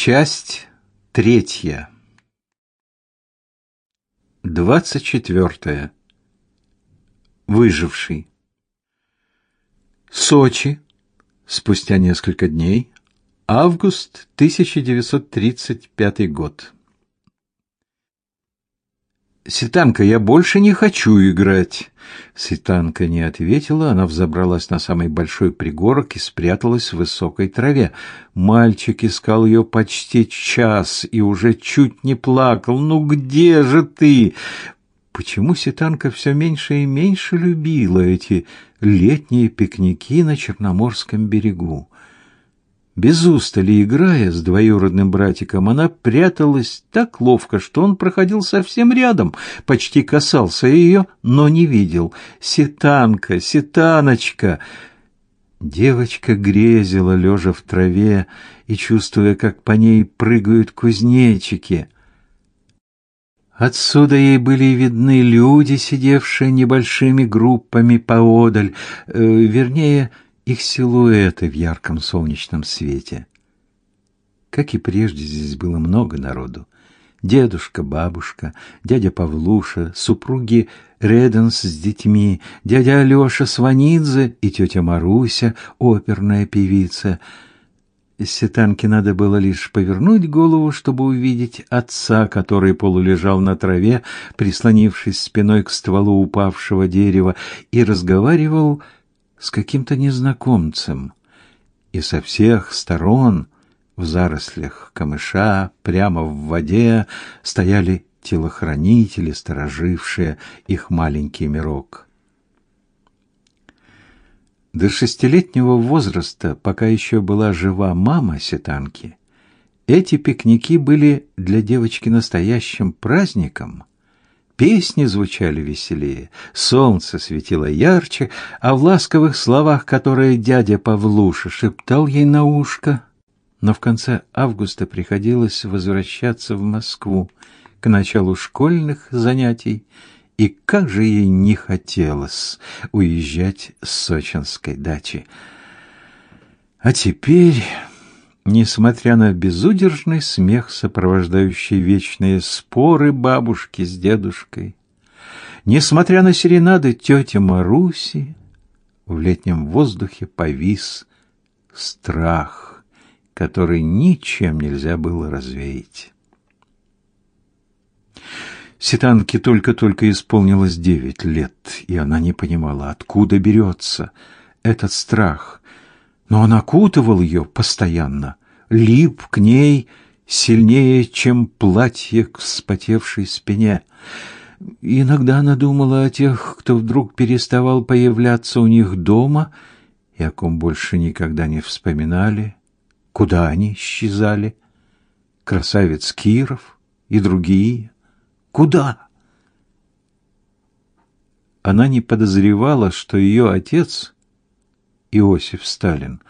Часть третья. Двадцать четвертое. Выживший. Сочи. Спустя несколько дней. Август 1935 год. Ситанка, я больше не хочу играть. Ситанка не ответила, она взобралась на самый большой пригорок и спряталась в высокой траве. Мальчик искал ее почти час и уже чуть не плакал. Ну где же ты? Почему Ситанка все меньше и меньше любила эти летние пикники на Черноморском берегу? Без устали играя с двоюродным братиком, она пряталась так ловко, что он проходил совсем рядом, почти касался ее, но не видел. «Ситанка! Ситаночка!» Девочка грезила, лежа в траве и чувствуя, как по ней прыгают кузнечики. Отсюда ей были видны люди, сидевшие небольшими группами поодаль, э, вернее, их силуэты в ярком солнечном свете. Как и прежде, здесь было много народу. Дедушка, бабушка, дядя Павлуша, супруги Реденс с детьми, дядя Алёша Сванидзе и тетя Маруся, оперная певица. Сетанке надо было лишь повернуть голову, чтобы увидеть отца, который полулежал на траве, прислонившись спиной к стволу упавшего дерева, и разговаривал с каким-то незнакомцем, и со всех сторон в зарослях камыша прямо в воде стояли телохранители, сторожившие их маленький мирок. До шестилетнего возраста, пока еще была жива мама Сетанки, эти пикники были для девочки настоящим праздником, Песни звучали веселее, солнце светило ярче, а в ласковых словах, которые дядя Павлуша шептал ей на ушко, но в конце августа приходилось возвращаться в Москву к началу школьных занятий, и как же ей не хотелось уезжать с сочинской дачи. А теперь Несмотря на безудержный смех, сопровождающий вечные споры бабушки с дедушкой, несмотря на серенады тети Маруси, в летнем воздухе повис страх, который ничем нельзя было развеять. Ситанке только-только исполнилось девять лет, и она не понимала, откуда берется этот страх, но он окутывал ее постоянно, лип к ней сильнее, чем платье к вспотевшей спине. Иногда она думала о тех, кто вдруг переставал появляться у них дома и о ком больше никогда не вспоминали, куда они исчезали. Красавец Киров и другие. Куда? Она не подозревала, что ее отец Иосиф Сталин,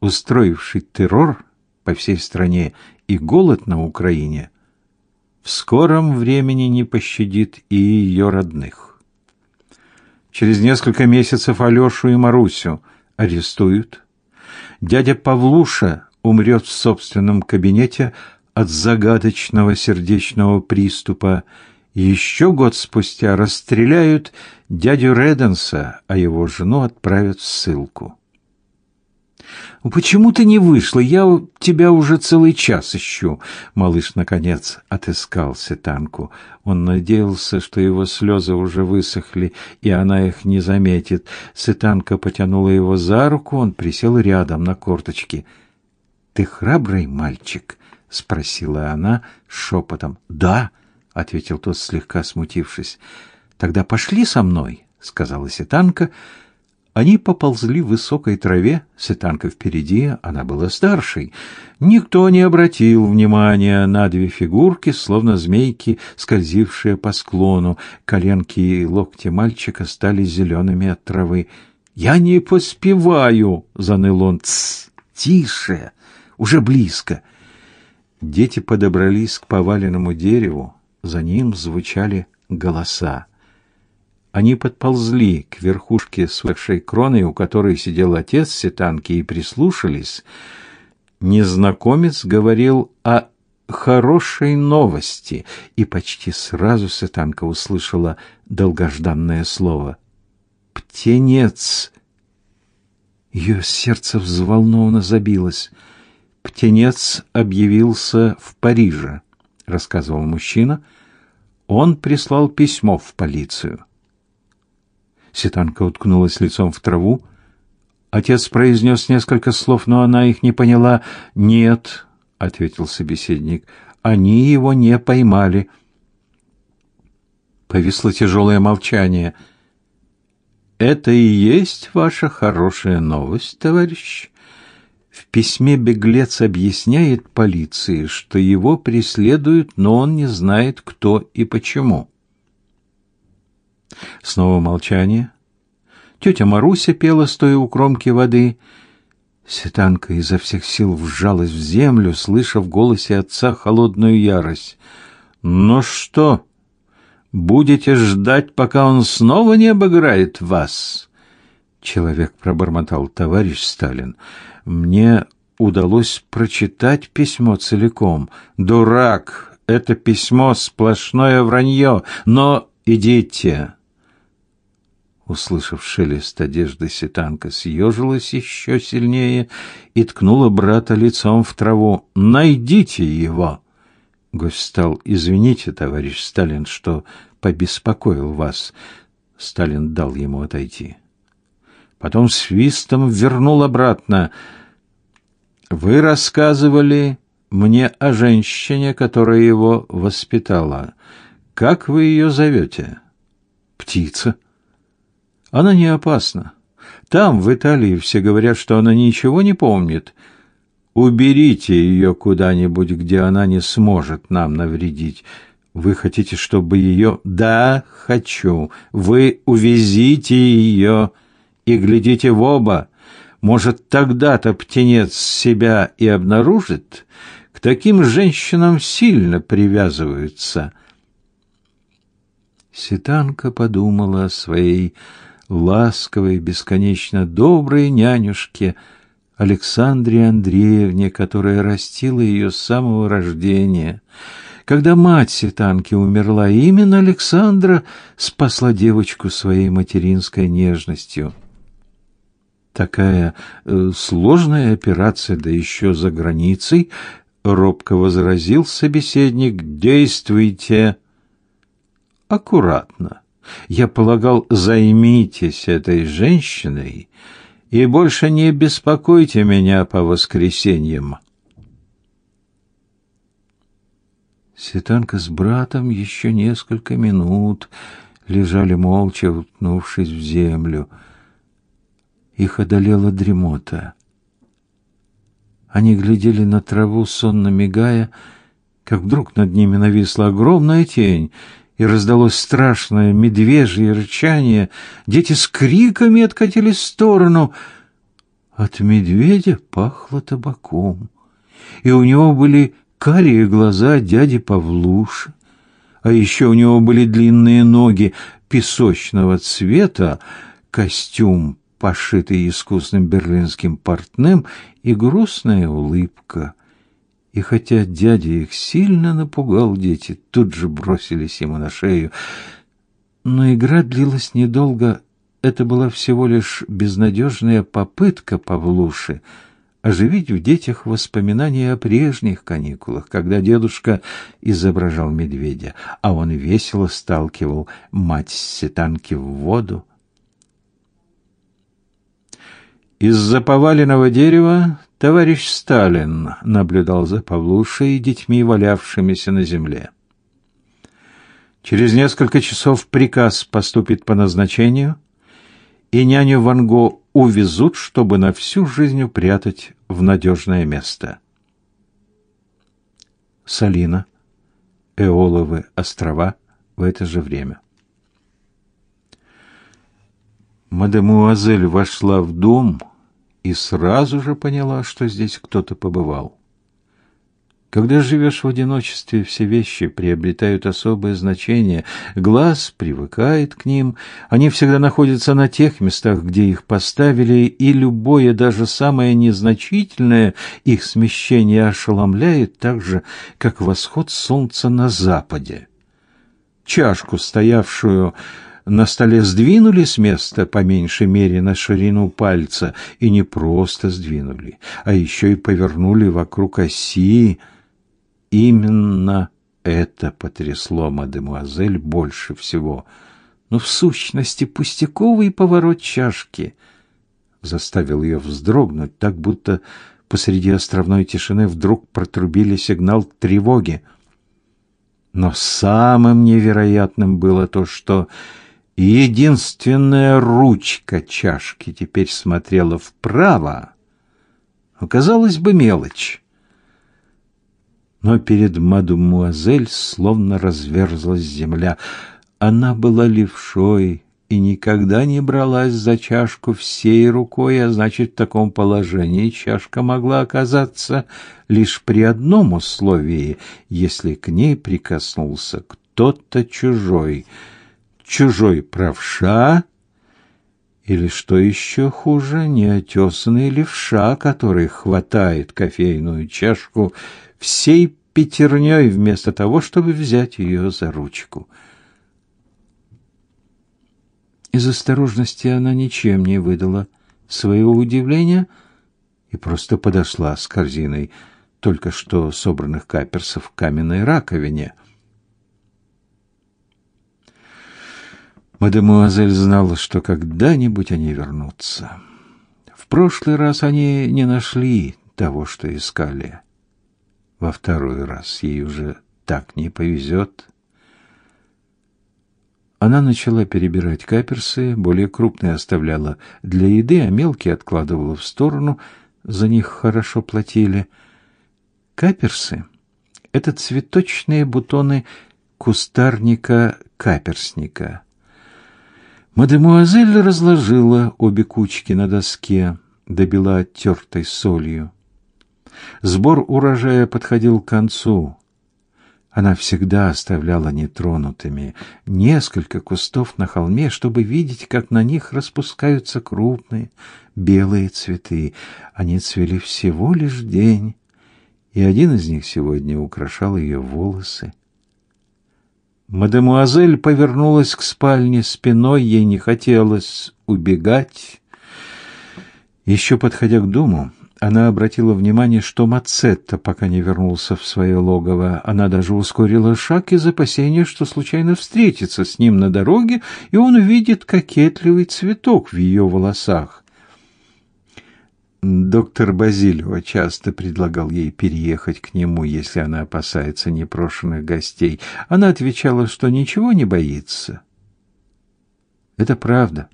устроивший террор по всей стране и голод на Украине, в скором времени не пощадит и ее родных. Через несколько месяцев Алешу и Марусю арестуют. Дядя Павлуша умрет в собственном кабинете от загадочного сердечного приступа. Еще год спустя расстреляют дядю Реденса, а его жену отправят в ссылку. «Почему ты не вышла? Я тебя уже целый час ищу». Малыш, наконец, отыскал Сетанку. Он надеялся, что его слезы уже высохли, и она их не заметит. Сетанка потянула его за руку, он присел рядом на корточки. «Ты храбрый мальчик?» — спросила она шепотом. «Да», — ответил тот, слегка смутившись. «Тогда пошли со мной», — сказала Сетанка, — они поползли в высокой траве, Сетанка впереди, она была старшей. Никто не обратил внимания на две фигурки, словно змейки, скользившие по склону. Коленки и локти мальчика стали зелеными от травы. «Я не поспеваю!» — заныл он. «Тсс! Тише! Уже близко!» Дети подобрались к поваленному дереву. За ним звучали голоса. Они подползли к верхушке свекшей кроны, у которой сидел отец Сетанки, и прислушались. Незнакомец говорил о хорошей новости, и почти сразу Сетанка услышала долгожданное слово. «Птенец!» Ее сердце взволнованно забилось. «Птенец объявился в Париже», — рассказывал мужчина. «Он прислал письмо в полицию». Сетанка уткнулась лицом в траву. Отец произнес несколько слов, но она их не поняла. «Нет», — ответил собеседник, — «они его не поймали». Повисло тяжелое молчание. «Это и есть ваша хорошая новость, товарищ?» В письме беглец объясняет полиции, что его преследуют, но он не знает, кто и почему. Снова молчание. Тетя Маруся пела, стоя у кромки воды. Сетанка изо всех сил вжалась в землю, слыша в голосе отца холодную ярость. «Ну что, будете ждать, пока он снова не обыграет вас?» Человек пробормотал. «Товарищ Сталин, мне удалось прочитать письмо целиком. Дурак! Это письмо сплошное вранье, но идите!» Услышав шелест одежды, Ситанка съежилась еще сильнее и ткнула брата лицом в траву. «Найдите его!» Гость стал. «Извините, товарищ Сталин, что побеспокоил вас». Сталин дал ему отойти. Потом свистом вернул обратно. «Вы рассказывали мне о женщине, которая его воспитала. Как вы ее зовете?» «Птица». Она не опасна. Там, в Италии, все говорят, что она ничего не помнит. Уберите ее куда-нибудь, где она не сможет нам навредить. Вы хотите, чтобы ее... Да, хочу. Вы увезите ее и глядите в оба. Может, тогда-то птенец себя и обнаружит? К таким женщинам сильно привязываются. Ситанка подумала о своей ласковой, бесконечно доброй нянюшке Александре Андреевне, которая растила ее с самого рождения. Когда мать Ситанки умерла, именно Александра спасла девочку своей материнской нежностью. Такая э, сложная операция, да еще за границей, робко возразил собеседник: "Действуйте аккуратно". Я полагал, займитесь этой женщиной и больше не беспокойте меня по воскресеньям. Светанка с братом еще несколько минут лежали молча, уткнувшись в землю. Их одолела дремота. Они глядели на траву, сонно мигая, как вдруг над ними нависла огромная тень — и раздалось страшное медвежье рычание. Дети с криками откатились в сторону. От медведя пахло табаком, и у него были карие глаза дяди Павлуши, а еще у него были длинные ноги песочного цвета, костюм, пошитый искусным берлинским портным, и грустная улыбка. И хотя дядя их сильно напугал, дети тут же бросились ему на шею. Но игра длилась недолго. Это была всего лишь безнадежная попытка Павлуши оживить в детях воспоминания о прежних каникулах, когда дедушка изображал медведя, а он весело сталкивал мать сетанки в воду. Из-за поваленного дерева Товарищ Сталин наблюдал за Павлушей и детьми, валявшимися на земле. Через несколько часов приказ поступит по назначению, и няню Ванго увезут, чтобы на всю жизнь упрятать в надежное место. Салина, Эоловы острова в это же время. Мадемуазель вошла в дом и сразу же поняла, что здесь кто-то побывал. Когда живешь в одиночестве, все вещи приобретают особое значение. Глаз привыкает к ним, они всегда находятся на тех местах, где их поставили, и любое, даже самое незначительное их смещение ошеломляет так же, как восход солнца на западе. Чашку, стоявшую на столе сдвинули с места по меньшей мере на ширину пальца, и не просто сдвинули, а еще и повернули вокруг оси, Именно это потрясло мадемуазель больше всего. Но в сущности пустяковый поворот чашки заставил ее вздрогнуть, так будто посреди островной тишины вдруг протрубили сигнал тревоги. Но самым невероятным было то, что единственная ручка чашки теперь смотрела вправо. Казалось бы, мелочь но перед мадемуазель словно разверзлась земля. Она была левшой и никогда не бралась за чашку всей рукой, а значит, в таком положении чашка могла оказаться лишь при одном условии, если к ней прикоснулся кто-то чужой. Чужой правша или, что еще хуже, неотесанный левша, который хватает кофейную чашку всей пятерней вместо того, чтобы взять ее за ручку. Из осторожности она ничем не выдала своего удивления и просто подошла с корзиной только что собранных каперсов в каменной раковине. Мадемуазель знала, что когда-нибудь они вернутся. В прошлый раз они не нашли того, что искали во второй раз ей уже так не повезет. Она начала перебирать каперсы, более крупные оставляла для еды, а мелкие откладывала в сторону, за них хорошо платили. Каперсы — это цветочные бутоны кустарника каперсника. Мадемуазель разложила обе кучки на доске, добила оттертой солью. Сбор урожая подходил к концу. Она всегда оставляла нетронутыми несколько кустов на холме, чтобы видеть, как на них распускаются крупные белые цветы. Они цвели всего лишь день, и один из них сегодня украшал ее волосы. Мадемуазель повернулась к спальне спиной, ей не хотелось убегать. Еще подходя к дому, она обратила внимание, что Мацетта пока не вернулся в свое логово. Она даже ускорила шаг из опасения, что случайно встретится с ним на дороге, и он увидит кокетливый цветок в ее волосах. Доктор Базилио часто предлагал ей переехать к нему, если она опасается непрошенных гостей. Она отвечала, что ничего не боится. Это правда.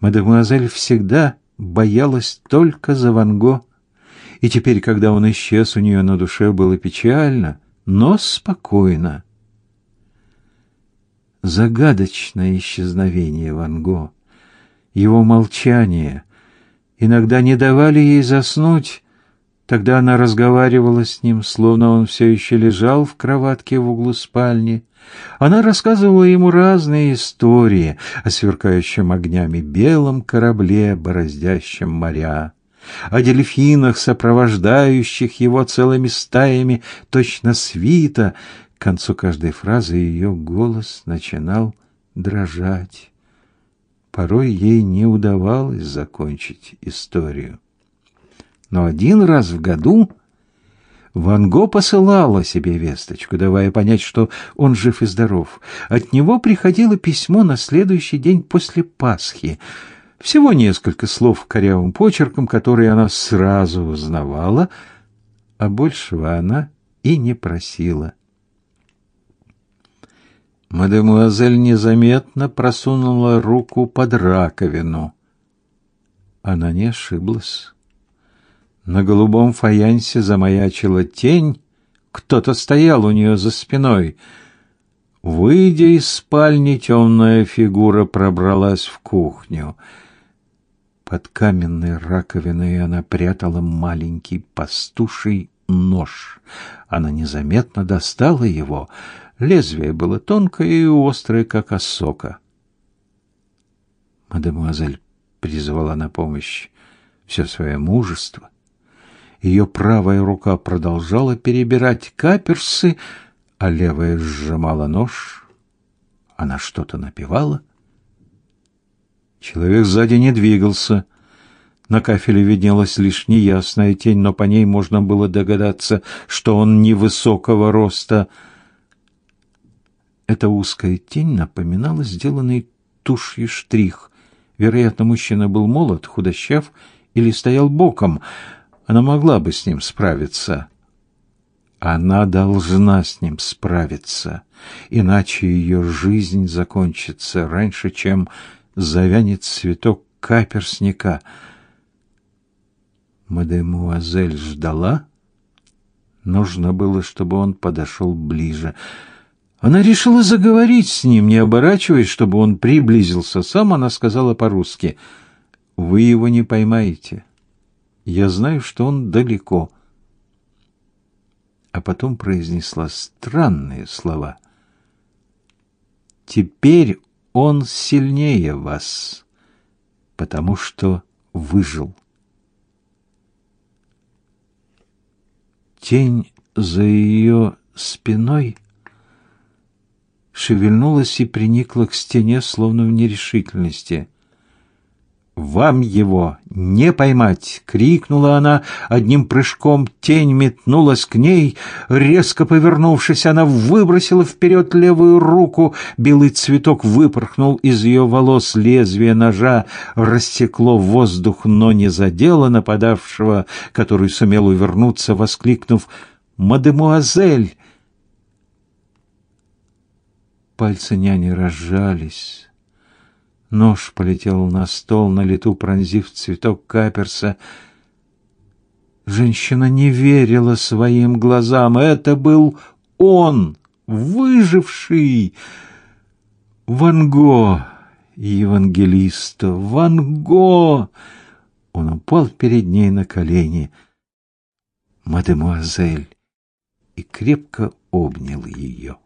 Мадемуазель всегда боялась только за Ван Го, и теперь, когда он исчез, у нее на душе было печально, но спокойно. Загадочное исчезновение Ван Го, его молчание иногда не давали ей заснуть, Тогда она разговаривала с ним, словно он все еще лежал в кроватке в углу спальни. Она рассказывала ему разные истории о сверкающем огнями белом корабле, бороздящем моря, о дельфинах, сопровождающих его целыми стаями, точно свита. К концу каждой фразы ее голос начинал дрожать. Порой ей не удавалось закончить историю но один раз в году Ван Го посылала себе весточку, давая понять, что он жив и здоров. От него приходило письмо на следующий день после Пасхи. Всего несколько слов корявым почерком, которые она сразу узнавала, а большего она и не просила. Мадемуазель незаметно просунула руку под раковину. Она не ошиблась. На голубом фаянсе замаячила тень, кто-то стоял у нее за спиной. Выйдя из спальни, темная фигура пробралась в кухню. Под каменной раковиной она прятала маленький пастуший нож. Она незаметно достала его. Лезвие было тонкое и острое, как осока. Мадемуазель призвала на помощь все свое мужество. Ее правая рука продолжала перебирать каперсы, а левая сжимала нож. Она что-то напевала. Человек сзади не двигался. На кафеле виднелась лишь неясная тень, но по ней можно было догадаться, что он невысокого роста. Эта узкая тень напоминала сделанный тушью штрих. Вероятно, мужчина был молод, худощав или стоял боком. Она могла бы с ним справиться. Она должна с ним справиться, иначе ее жизнь закончится раньше, чем завянет цветок каперсника. Мадемуазель ждала. Нужно было, чтобы он подошел ближе. Она решила заговорить с ним, не оборачиваясь, чтобы он приблизился сам. Она сказала по-русски, «Вы его не поймаете. Я знаю, что он далеко». А потом произнесла странные слова. «Теперь он сильнее вас, потому что выжил». Тень за ее спиной — шевельнулась и приникла к стене, словно в нерешительности. «Вам его не поймать!» — крикнула она одним прыжком. Тень метнулась к ней. Резко повернувшись, она выбросила вперед левую руку. Белый цветок выпорхнул из ее волос. Лезвие ножа рассекло воздух, но не задело нападавшего, который сумел увернуться, воскликнув «Мадемуазель!» Пальцы няни разжались. Нож полетел на стол, на лету пронзив цветок каперса. Женщина не верила своим глазам. Это был он, выживший. Ван Го, евангелист, Ван Го! Он упал перед ней на колени. Мадемуазель, и крепко обнял ее.